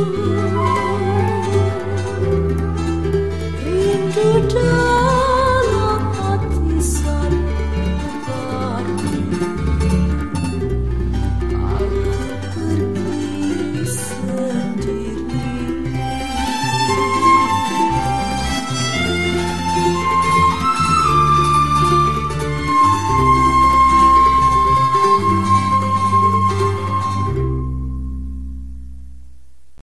Ooh.